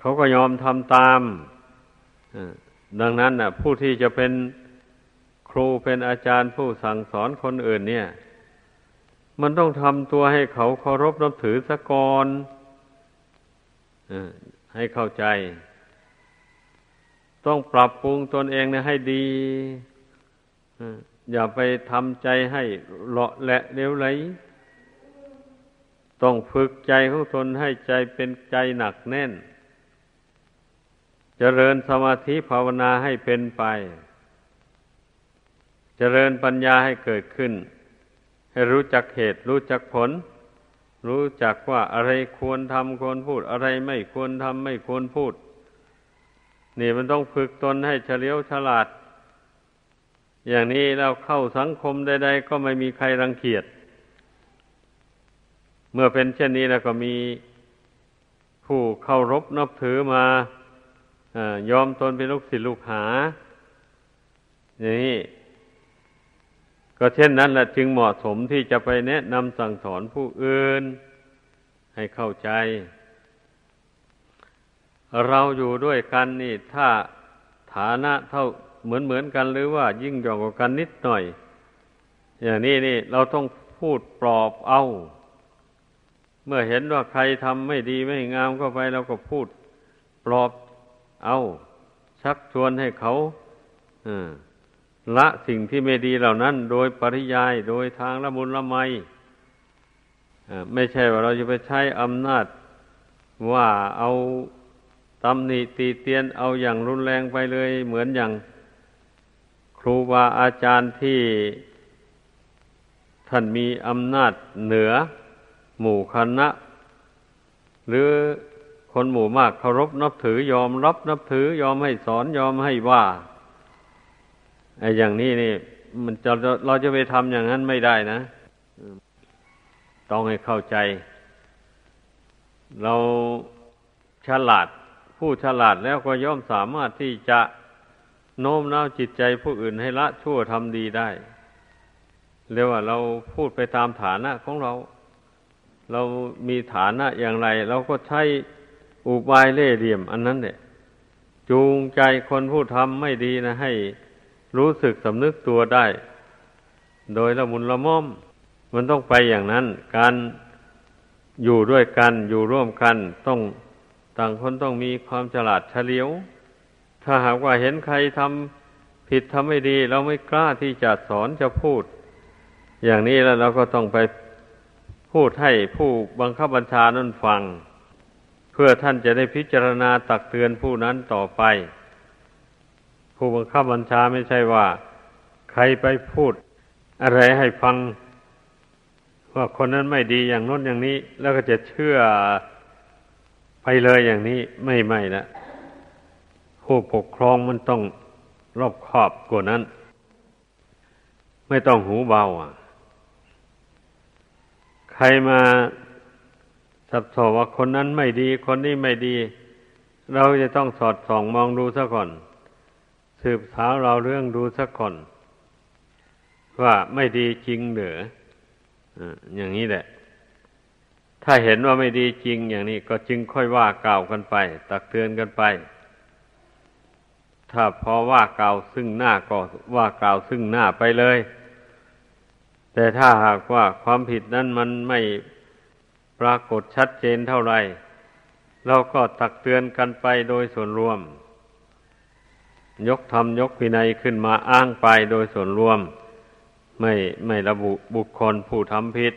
เขาก็ยอมทำตาม ดังนั้นนะผู้ที่จะเป็น รูเป็นอาจารย์ผู้สั่งสอนคนอื่นเนี่ย มันต้องทำตัวให้เขาเคารพนับถือสะกอนให้เข้าใจ ต้องปรับปรุงตนเองนะให้ดีอย่าไปทำใจให้เลาะและเลี้ยวไหล ต้องฝึกใจของตนให้ใจเป็นใจหนักแน่นจเจริญสมาธิภาวนาให้เป็นไป เจริญปัญญาให้เกิดขึ้น ให้รู้จักเหตุ รู้จักผล รู้จักว่าอะไรควรทำควรพูด อะไรไม่ควรทำไม่ควรพูด นี่มันต้องฝึกตนให้เฉลียวฉลาด อย่างนี้เราเข้าสังคมใด ๆ ก็ไม่มีใครรังเกียจเมื่อเป็นเช่นนี้แล้วก็มีผู้เคารพนับถือมายอมตนเป็นลูกศิษย์ลูกหา อย่างนี้ ก็เช่นนั้นแหละจึงเหมาะสมที่จะไปแนะนำสั่งสอนผู้อื่น ให้เข้าใจ เราอยู่ด้วยกันนี่ถ้าฐานะเท่าเหมือนเหมือนกันหรือว่ายิ่งหย่อนกว่ากันนิดหน่อย อย่างนี้นี่เราต้องพูดปลอบเอา เมื่อเห็นว่าใครทำไม่ดีไม่งามก็ไปเราก็พูดปลอบเอา ชักชวนให้เขาอ่า ละสิ่งที่ไม่ดีเหล่านั้น โดยปริยายโดยทางละมุนละไมไม่ใช่ว่าเราจะไปใช้อำนาจว่าเอาตำหนิตีเตียนเอาอย่างรุนแรงไปเลย เหมือนอย่างครูบาอาจารย์ที่ท่านมีอำนาจเหนือ หมู่คณะ หรือคนหมู่มากเคารพนับถือยอมรับนับถือยอมให้สอนยอมให้ว่า ไอ้อย่างนี้นี่ มันจะเราจะไปทำอย่างนั้นไม่ได้นะต้องให้เข้าใจ เราฉลาด ผู้ฉลาดแล้วก็ย่อมสามารถที่จะโน้มน้าวจิตใจผู้อื่นให้ละชั่วทำดีได้เรียกว่าเราพูดไปตามฐานะของเรา เรามีฐานะอย่างไรเราก็ใช้อุบายเล่เหลี่ยม อันนั้นเนี่ยจูงใจคนผู้ทำไม่ดีนะให้ รู้สึกสำนึกตัวได้ โดยละมุนละม่อม มันต้องไปอย่างนั้น การอยู่ด้วยกัน อยู่ร่วมกัน ต้องต่างคนต้องมีความฉลาดเฉลียว ถ้าหากว่าเห็นใครทำผิดทำไม่ดี เราไม่กล้าที่จะสอนจะพูด อย่างนี้แล้วเราก็ต้องไปพูดให้ผู้บังคับบัญชานั้นฟัง เพื่อท่านจะได้พิจารณาตักเตือนผู้นั้นต่อไป ผู้บังคับบัญชาไม่ใช่ว่า ใครไปพูด อะไรให้ฟัง ว่าคนนั้นไม่ดีอย่างน้นอย่างนี้ แล้วก็จะเชื่อไปเลยอย่างนี้ไม่ไม่นะผู้ปกครองมันต้องรอบคอบกว่านั้น ไม่ต้องหูเบาอะ ใครมาสับสอว่าคนนั้นไม่ดี คนนี้ไม่ดี เราจะต้องสอดส่องมองดูซะก่อน สืบสาวเราเรื่องดูสักคนว่าไม่ดีจริงเหรืออย่างนี้แหละ ถ้าเห็นว่าไม่ดีจริงอย่างนี้ ก็จึงค่อยว่ากล่าวกันไป ตักเตือนกันไป ถ้าพอว่ากล่าวซึ่งหน้าก็ว่ากล่าวซึ่งหน้าไปเลย แต่ถ้าหากว่าความผิดนั้นมันไม่ปรากฏชัดเจนเท่าไหร่เราก็ตักเตือนกันไปโดยส่วนรวม ยกธรรมยกวินัยขึ้นมาอ้างไปโดยส่วนรวม ไม่ไม่ระบุบุคคลผู้ทำผิด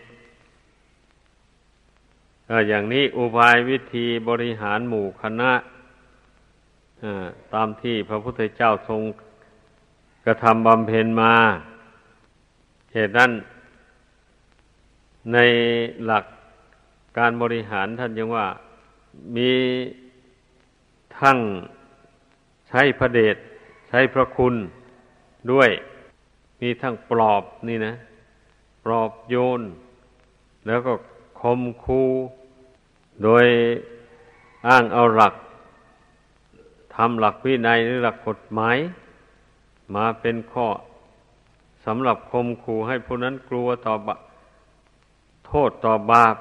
อย่างนี้อุบายวิธีบริหารหมู่คณะตามที่พระพุทธเจ้าทรงกระทำบำเพ็ญมาเหตุนั้นในหลักการบริหารท่านยังว่ามีทั้งใช้พระเดช ใช้พระคุณด้วยมีทั้งปลอบนี่นะ ปลอบโยน แล้วก็คมคูโดยอ้างเอาหลักทำหลักวินัยหรือหลักกฎหมาย มาเป็นข้อสำหรับคมคูให้ผู้นั้นกลัวต่อบโทษต่อบาป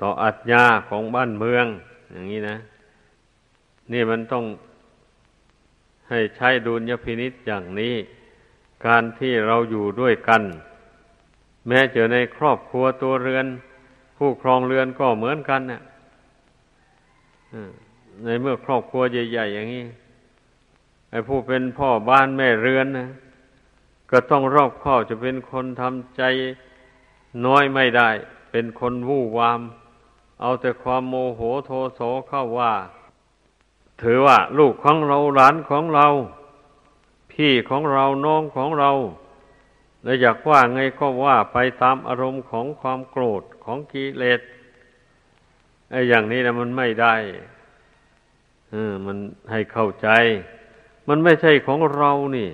ต่ออัจญาของบ้านเมือง อย่างนี้นะ นี่มันต้อง ให้ใช้ดุลยพินิษอย่างนี้ การที่เราอยู่ด้วยกัน แม้เจอในครอบครัวตัวเรือน ผู้ครองเรือนก็เหมือนกันนะในเมื่อครอบครัวใหญ่ ๆ อย่างนี้ไอ้ผู้เป็นพ่อบ้านแม่เรือนนะก็ต้องรอบคอบจะเป็นคนทำใจน้อยไม่ได้ เป็นคนวู่วาม เอาแต่ความโมโหโทโสเข้าว่า ถือว่า ลูกของเราหลานของเรา พี่ของเราน้องของเราแล้วอยากว่าไงก็ว่าไปตามอารมณ์ของความโกรธของกิเลสไอ้อย่างนี้นะมันไม่ได้เออมันให้เข้าใจ มันไม่ใช่ของเรานี่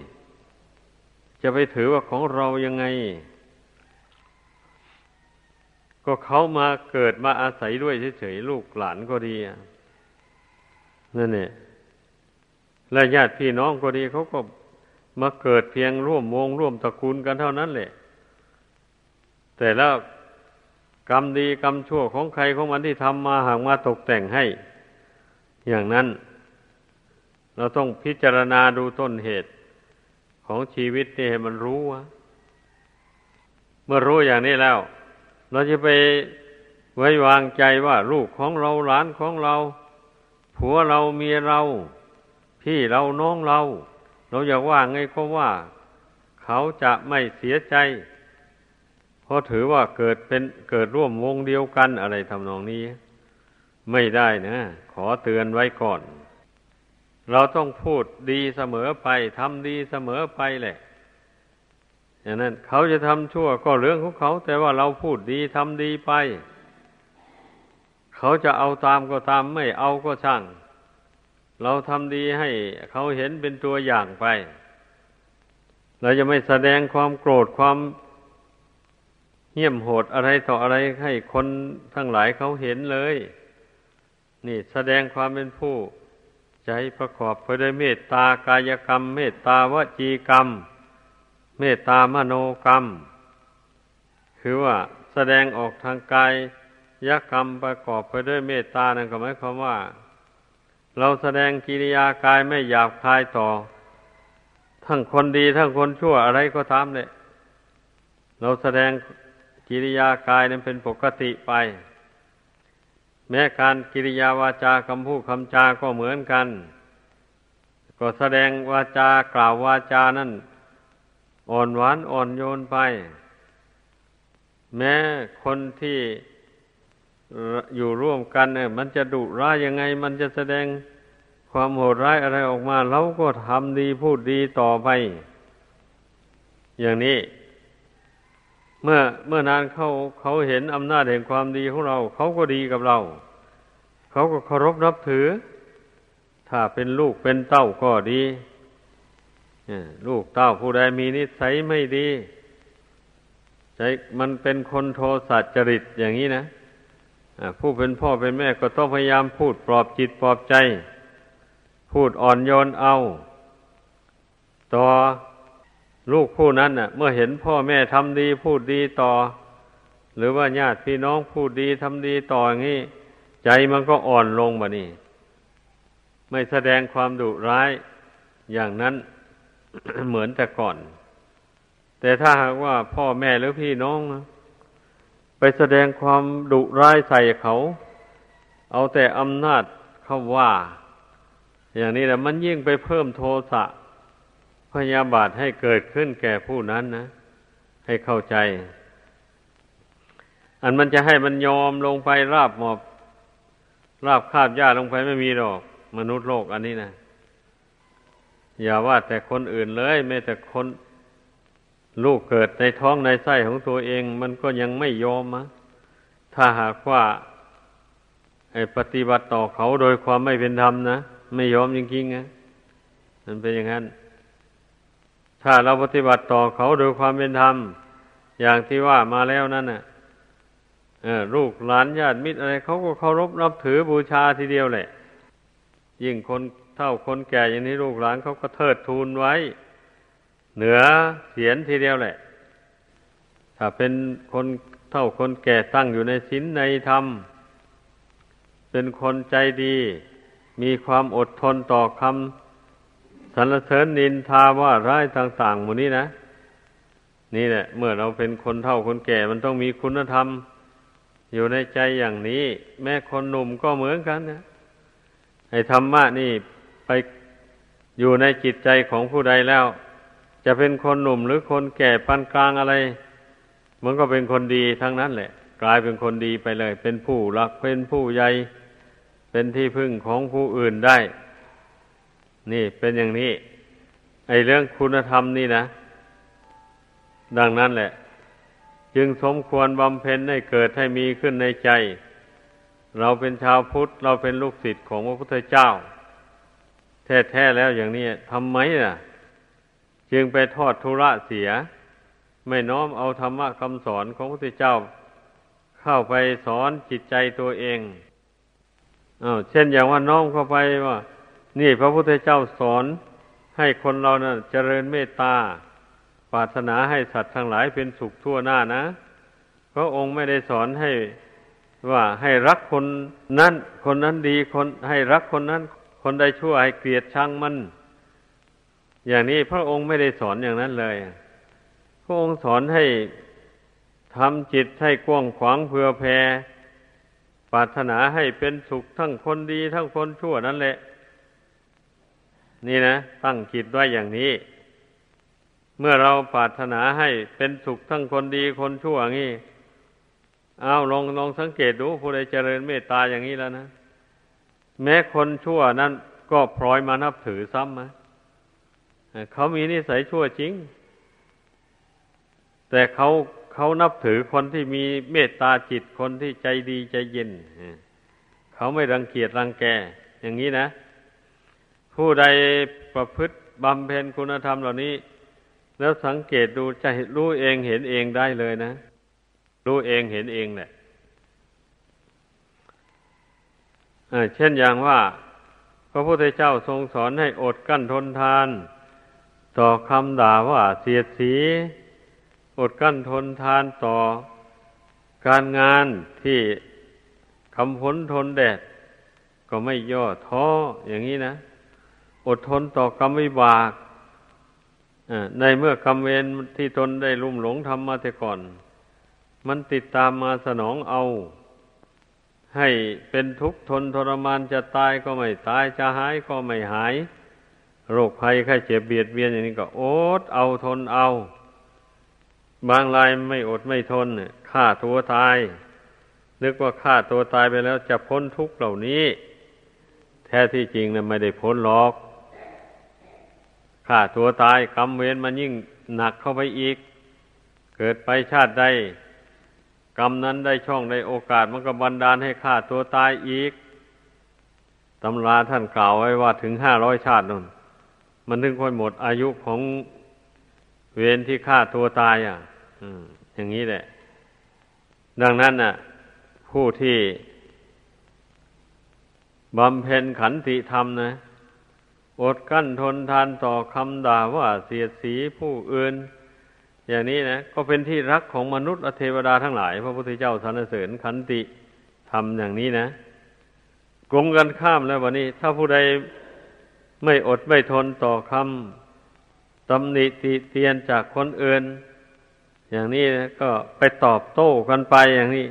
จะไปถือว่าของเรายังไง ก็เขามาเกิดมาอาศัยด้วยเฉยๆลูกหลานก็ดี นั่นเนี่ยและญาติพี่น้องก็ดีเขาก็มาเกิดเพียงร่วมวงร่วมตระกูลกันเท่านั้นแหละ แต่แล้วกรรมดีกรรมชั่วของใครของมันที่ทำมาหากมาตกแต่งให้ อย่างนั้น เราต้องพิจารณาดูต้นเหตุของชีวิตนี่ให้มันรู้วะเมื่อรู้อย่างนี้แล้ว เราจะไปไว้วางใจว่าลูกของเราหลานของเรา ผัวเราเมียเรา พี่เราน้องเรา เราอยากว่าไงก็ว่า เขาจะไม่เสียใจ เพราะถือว่าเกิดเป็นเกิดร่วมวงเดียวกันอะไรทำนองนี้ ไม่ได้นะ ขอเตือนไว้ก่อน เราต้องพูดดีเสมอไปทำดีเสมอไปแหละอย่างนั้นเขาจะทำชั่วก็เรื่องของเขา แต่ว่าเราพูดดีทำดีไป เขาจะเอาตามก็ตามไม่เอาก็ช่าง เราทำดีให้เขาเห็นเป็นตัวอย่างไป เราจะไม่แสดงความโกรธความเหี้ยมโหดอะไรต่ออะไรให้คนทั้งหลายเขาเห็นเลย นี่แสดงความเป็นผู้ ใจประกอบไปด้วยเมตตากายกรรม เมตตาวจีกรรม เมตตามโนกรรม คือว่าแสดงออกทางกาย ยกรรมประกอบไปด้วยเมตตานั่นก็หมายความว่า เราแสดงกิริยากายไม่หยาบคายต่อ ทั้งคนดีทั้งคนชั่วอะไรก็ตามเลยเราแสดงกิริยากายนั้นเป็นปกติไป แม้การกิริยาวาจาคำพูดคำจาก็เหมือนกัน ก็แสดงวาจากล่าววาจานั้นอ่อนหวานอ่อนโยนไป แม้คนที่ อยู่ร่วมกันเนี่ย มันจะดุร้ายยังไง มันจะแสดงความโหดร้ายอะไรออกมาเราก็ทำดีพูดดีต่อไป อย่างนี้ เมื่อเมื่อนานเขาเขาเห็นอำนาจแห่งความดีของเรา เขาก็ดีกับเรา เขาก็เคารพนับถือ ถ้าเป็นลูกเป็นเต้าก็ดีลูกเต้าผู้ใดมีนิสัยไม่ดีใจมันเป็นคนโทสัจจริตอย่างนี้นะ ผู้เป็นพ่อเป็นแม่ก็ต้องพยายามพูดปลอบจิตปลอบใจ พูดอ่อนโยนเอา ต่อลูกผู้นั้นน่ะ เมื่อเห็นพ่อแม่ทำดี พูดดีต่อ หรือว่าญาติพี่น้องพูดดีทำดีต่ออย่างนี้ ใจมันก็อ่อนลงบ่นี่ไม่แสดงความดุร้ายอย่างนั้นเหมือนแต่ก่อน แต่ถ้าหากว่าพ่อแม่หรือพี่น้องนะ ไปแสดงความดุร้ายใส่เขา เอาแต่อำนาจเข้าว่า อย่างนี้แหละมันยิ่งไปเพิ่มโทสะพยาบาทให้เกิดขึ้นแก่ผู้นั้นนะ ให้เข้าใจ อันมันจะให้มันยอมลงไปราบหมอบ ราบคาบหญ้าลงไปไม่มีหรอก มนุษย์โลกอันนี้นะอย่าว่าแต่คนอื่นเลยแม้แต่คน ลูกเกิดในท้องในไส้ของตัวเอง มันก็ยังไม่ยอมมะ ถ้าหากว่าปฏิบัติต่อเขาโดยความไม่เป็นธรรมนะ ไม่ยอมจริงๆนะมันเป็นอย่างนั้น ถ้าเราปฏิบัติต่อเขาโดยความเป็นธรรม อย่างที่ว่ามาแล้วนั่นน่ะลูกหลานญาติมิตรอะไรเขาก็เคารพนับถือบูชาทีเดียวแหละ ยิ่งคนเท่าคนแก่อย่างนี้ลูกหลานเขาก็เทิดทูนไว้ เหนือเสียนทีเดียวแหละ ถ้าเป็นคนเท่าคนแก่ตั้งอยู่ในศีลในธรรม เป็นคนใจดี มีความอดทนต่อคำสรรเสริญนินทาว่าร้ายต่างๆหมดนี้นะ นี่แหละ เมื่อเราเป็นคนเท่าคนแก่มันต้องมีคุณธรรม อยู่ในใจอย่างนี้ แม้คนหนุ่มก็เหมือนกันนะให้ธรรมะนี่ไปอยู่ในจิตใจของผู้ใดแล้ว จะเป็นคนหนุ่มหรือคนแก่ปานกลางอะไร มันก็เป็นคนดีทั้งนั้นแหละ กลายเป็นคนดีไปเลย เป็นผู้รักเป็นผู้ใหญ่เป็นที่พึ่งของผู้อื่นได้ นี่เป็นอย่างนี้ ไอเรื่องคุณธรรมนี่นะ ดังนั้นแหละ จึงสมควรบำเพ็ญให้เกิดให้มีขึ้นในใจ เราเป็นชาวพุทธ เราเป็นลูกศิษย์ของพระพุทธเจ้า แท้ๆแล้วอย่างนี้ทำไมล่ะ จึงไปทอดทุระเสีย ไม่น้อมเอาธรรมะคำสอนของพระพุทธเจ้า เข้าไปสอนจิตใจตัวเองอาเช่นอย่างว่าน้อมเข้าไปว่า นี่พระพุทธเจ้าสอนให้คนเรานะ่ะเจริญเมตตาปรารถนาให้สัตว์ทั้งหลายเป็นสุขทั่วหน้านะพระองค์ไม่ได้สอนให้ว่าให้รักคนนั้น คนนั้นดีคนให้รักคนนั้น คนใดชั่วให้เกลียดชังมัน อย่างนี้พระองค์ไม่ได้สอนอย่างนั้นเลย พระองค์สอนให้ทำจิตให้กว้างขวางเพื่อแผ่ปรารถนาให้เป็นสุขทั้งคนดีทั้งคนชั่วนั่นแหละ นี่นะ ตั้งจิตไว้อย่างนี้ เมื่อเราปรารถนาให้เป็นสุขทั้งคนดีคนชั่วงี้เอาลองลองสังเกตดูผู้ใดเจริญเมตตาอย่างนี้แล้วนะ แม้คนชั่วนั้นก็พลอยมานับถือซ้ำมา เขามีนิสัยชั่วจริง แต่เขาเขานับถือคนที่มีเมตตาจิตคนที่ใจดีใจเย็นเขาไม่รังเกียจรังแก อย่างนี้นะ ผู้ใดประพฤติบำเพ็ญคุณธรรมเหล่านี้ แล้วสังเกตดูจะรู้เองเห็นเองได้เลยนะ รู้เองเห็นเองแหละเช่นอย่างว่า พระพุทธเจ้าทรงสอนให้อดกั้นทนทาน ต่อคำด่าว่าเสียดสี อดกั้นทนทานต่อการงานที่คำพ้นทนแดด ก็ไม่ย่อท้ออย่างนี้นะ อดทนต่อกรรมวิบากในเมื่อกรรมเวรที่ตนได้ลุ่มหลงทำมาแต่ก่อน มันติดตามมาสนองเอา ให้เป็นทุกข์ทนทรมานจะตายก็ไม่ตายจะหายก็ไม่หาย โรคภัยไข้เจ็บเบียดเบียนอย่างนี้ก็อดเอาทนเอา บางรายไม่อดไม่ทนฆ่าตัวตาย นึกว่าฆ่าตัวตายไปแล้วจะพ้นทุกข์เหล่านี้ แท้ที่จริงนะไม่ได้พ้นหรอกฆ่าตัวตายกรรมเวรมันยิ่งหนักเข้าไปอีก เกิดไปชาติใดกรรมนั้นได้ช่องได้โอกาสมันก็บันดาลให้ฆ่าตัวตายอีกตำราท่านกล่าวไว้ว่าถึงห้าร้อยชาตินั่น มันถึงค่อยหมดอายุของเวรที่ฆ่าตัวตายอะอย่างนี้แหละ ดังนั้นน่ะ ผู้ที่บำเพ็ญขันติธรรมนะอดกั้นทนทานต่อคำด่าว่าเสียดสีผู้อื่น อย่างนี้นะก็เป็นที่รักของมนุษย์เทวดาทั้งหลาย พระพุทธเจ้าสรรเสริญขันติทำอย่างนี้นะกลงกันข้ามแล้ววันนี้ ถ้าผู้ใด ไม่อดไม่ทนต่อคำตำหนิติเตียนจากคนอื่น อย่างนี้ก็ไปตอบโต้กันไปอย่างนี้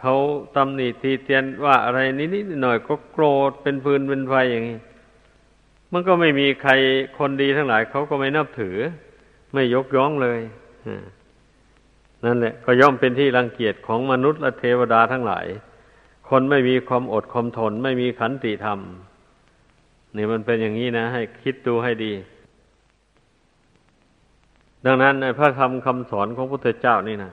เขาตำหนิตีเตียนว่าอะไรนิดๆหน่อยก็โกรธเป็นฟืนเป็นไฟอย่างนี้ มันก็ไม่มีใครคนดีทั้งหลายเขาก็ไม่นับถือ ไม่ยกย่องเลยนนั่นแหละ ก็ย่อมเป็นที่รังเกียจของมนุษย์และเทวดาทั้งหลาย คนไม่มีความอดความทน ไม่มีขันติธรรม นี่มันเป็นอย่างนี้นะ ให้คิดดูให้ดี ดังนั้นในพระธรรมคำสอนของพระพุทธเจ้านี่นะ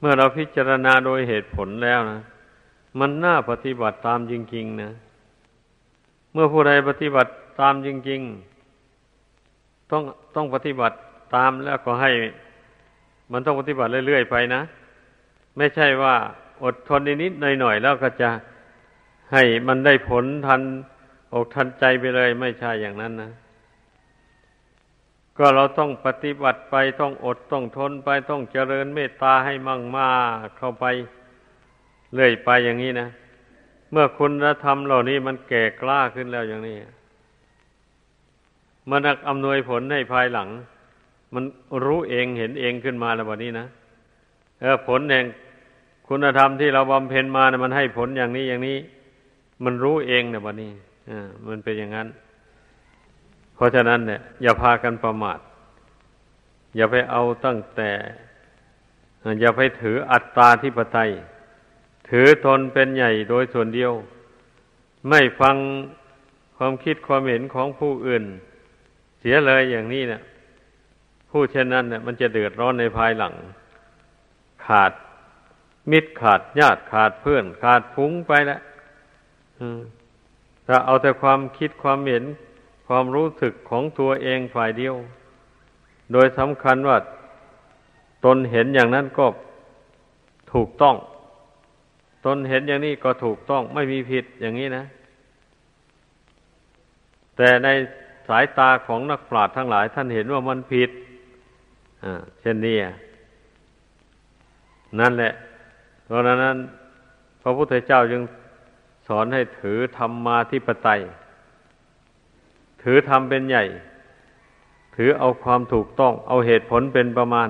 เมื่อเราพิจารณาโดยเหตุผลแล้วนะมันน่าปฏิบัติตามจริง ๆ นะ เมื่อผู้ใดปฏิบัติตามจริง ๆ ต้องต้องปฏิบัติตามแล้วก็ให้ มันต้องปฏิบัติเรื่อยๆไปนะ ไม่ใช่ว่าอดทนนิดๆหน่อยๆแล้วก็จะให้มันได้ผลทัน อกทันใจไปเลยไม่ใช่อย่างนั้นนะ ก็เราต้องปฏิบัติไปต้องอดต้องทนไปต้องเจริญเมตตาให้มั่งมาเข้าไปเรื่อยไปอย่างนี้นะ เมื่อคุณธรรมเหล่านี้มันแก่กล้าขึ้นแล้วอย่างนี้มันอำนวยผลให้ภายหลัง มันรู้เองเห็นเองขึ้นมาแล้ววันนี้นะเออผลแห่งคุณธรรมที่เราบำเพ็ญมานะมันให้ผลอย่างนี้อย่างนี้ มันรู้เองนะวันนี้ มันเป็นอย่างนั้น เพราะฉะนั้นเนี่ย อย่าพากันประมาท อย่าไปเอาตั้งแต่ อย่าไปถืออัตตาที่ปไตย ถือตนเป็นใหญ่โดยส่วนเดียว ไม่ฟังความคิดความเห็นของผู้อื่น เสียเลยอย่างนี้เนะี่ยผู้เช่นนั้นเนี่ยมันจะเดือดร้อนในภายหลัง ขาดมิตรขาดญาติขาดเพื่อน ขาดพุ้งไปแล้ว ถ้าเอาแต่ความคิดความเห็นความรู้สึกของตัวเองฝ่ายเดียว โดยสำคัญว่าตนเห็นอย่างนั้นก็ถูกต้อง ตนเห็นอย่างนี้ก็ถูกต้องไม่มีผิดอย่างนี้นะ แต่ในสายตาของนักปราชญ์ทั้งหลายท่านเห็นว่ามันผิดเช่นนี้นั่นแหละเพราะนั้น พระพุทธเจ้าจึง สอนให้ถือธรรมมาธิปไตย ถือธรรมเป็นใหญ่ ถือเอาความถูกต้อง เอาเหตุผลเป็นประมาณ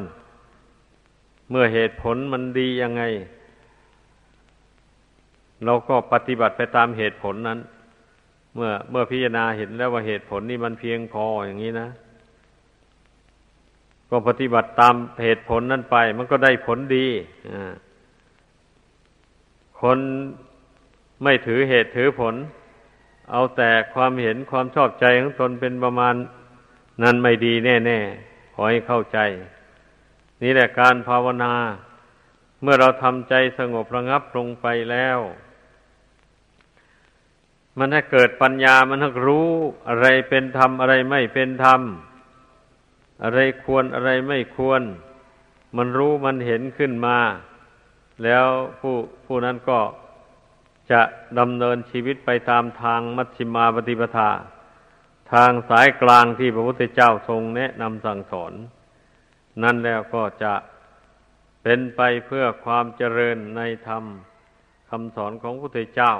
เมื่อเหตุผลมันดียังไง เราก็ปฏิบัติไปตามเหตุผลนั้น เมื่อเมื่อพิจารณาเห็นแล้วว่าเหตุผลนี่มันเพียงพออย่างนี้นะก็ปฏิบัติตามเหตุผลนั้นไป มันก็ได้ผลดี คน ไม่ถือเหตุถือผล เอาแต่ความเห็นความชอบใจของตนเป็นประมาณ นั้นไม่ดีแน่ๆขอให้เข้าใจ นี่แหละการภาวนา เมื่อเราทำใจสงบระงับลงไปแล้ว มันให้เกิดปัญญามันให้รู้อะไรเป็นธรรมอะไรไม่เป็นธรรม อะไรควรอะไรไม่ควร มันรู้มันเห็นขึ้นมา แล้วผู้ผู้นั้นก็ จะดำเนินชีวิตไปตามทางมัชฌิมาปฏิปทา ทางสายกลางที่พระพุทธเจ้าทรงแนะนำสั่งสอน นั่นแล้วก็จะเป็นไปเพื่อความเจริญในธรรมคำสอนของพระพุทธเจ้า